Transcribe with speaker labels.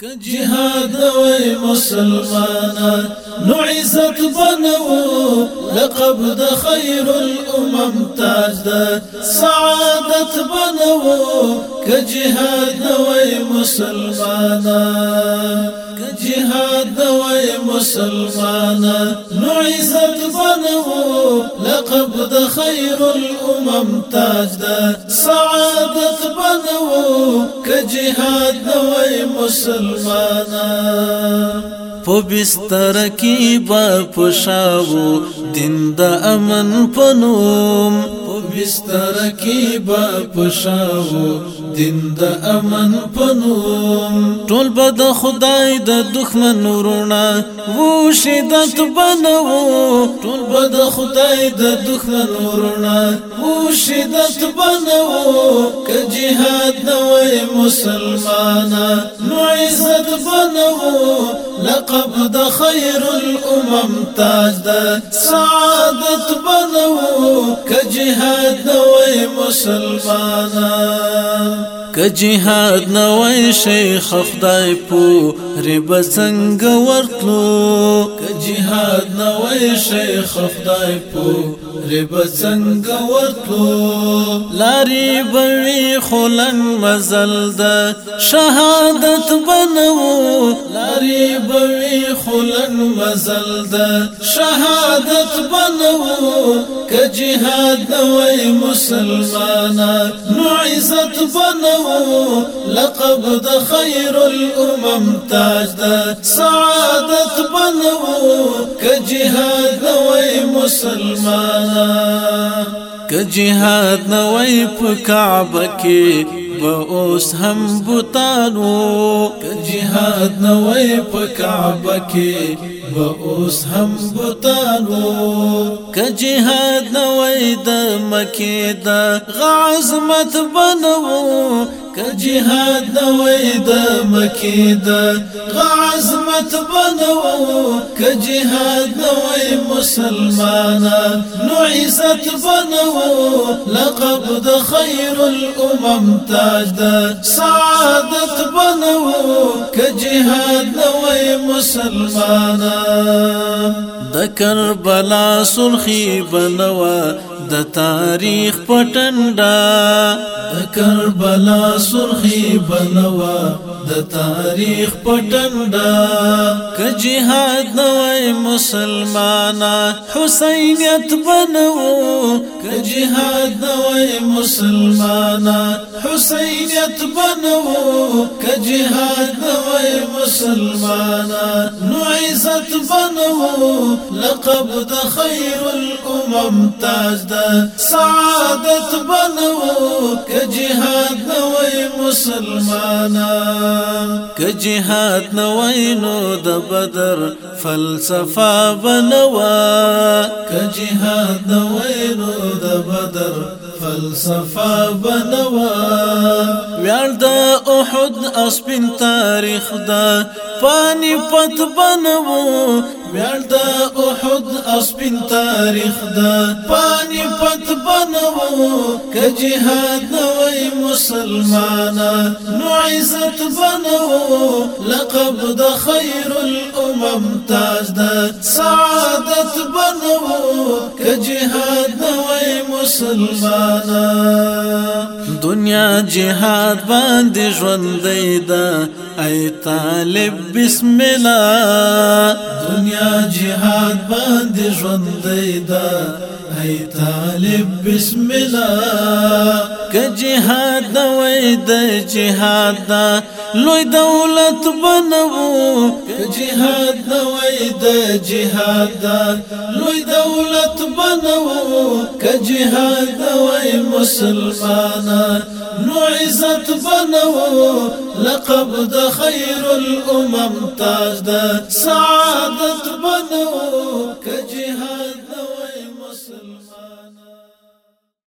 Speaker 1: كجهاد وي مسلمانا نعزت بنو لقب خير الامم تاج سعادت بنو كجهاد وي مسلمانا جهاد دوای مسلمانا نو عزت بنو لقب د خیر الامم تاج دا سعادت بنو ک جهاد دوای مسلمانا په بستر کې با پښاو دین د امن پنوم بستر کې با پښاو دین د امن پنوم ټول به د خدای د دښمن ورونه وو شدت بنو ټول به د خدای د دښمن ورونه وو شدت بنو ک جهاد نو مسلمانا نو عزت بنو لقب د خير الامم تاج د سعادت بنو كجهاد جهاد مسلمانا كجهاد ک شيخ نوې شیخ خدای پو رب ورتلو جهاد نوې شیخ خدای په رب څنګه ورتلو لاري بوي خلن مزل د شهادت بنو لاري بوي خلن مزل د شهادت بنو ک جهاد نوې مسلمانا نو عزت بنو لقب د خير الامم تاج د سعادت بنو که جهاد نوې مسلمانا که جهاد نوې په کعبه کې به اوس هم بوتانو که جهاد نوې په کعبه کې به اوس هم بوتانو که جهاد نوې د مکه د غعظمت بنو كجهاد نويد مكيدا غعزمت بنو كجهاد نوي مسلمانا نعزت بنو لقب خير الأمم تاجدا سعادت بنو كجهاد نوي مسلمانا د کربلا سرخی بنوا د تاریخ پټنډا د کربلا سرخی بنوا د تاریخ پټنډا ک جهاد نوې مسلمانا حسینیت بنو ک جهاد نوې مسلمانا حسینیت بنو که جهاد نوی مسلمانا نو عزت بنو لقب د خیر الامم تاج دا سعادت بنو که جهاد نوی مسلمانا که جهاد نوی نو د بدر فلسفه بنوا که جهاد نوی نو د بدر فلسفه بنوا ویار د احد اسپن تاریخ دا پانی پت بنو ویار د احد اسپن تاریخ دا پانی پت بنو ک جهاد نوې مسلمانا نو عزت بنو لقب د خیر الامم تاج دا مسلمانا دنیا جهاد باندې ژوند دا اي طالب بسم الله دنیا جهاد باندې ژوند دا اي طالب بسم الله که جهاد وای د جهاد دا لوی دولت بنو که جهاد وای د جهاد دا لوی دولت بنو جهاد وي مسلمانا نو عزت بنو لقب د الامم تاج د سعادت بنو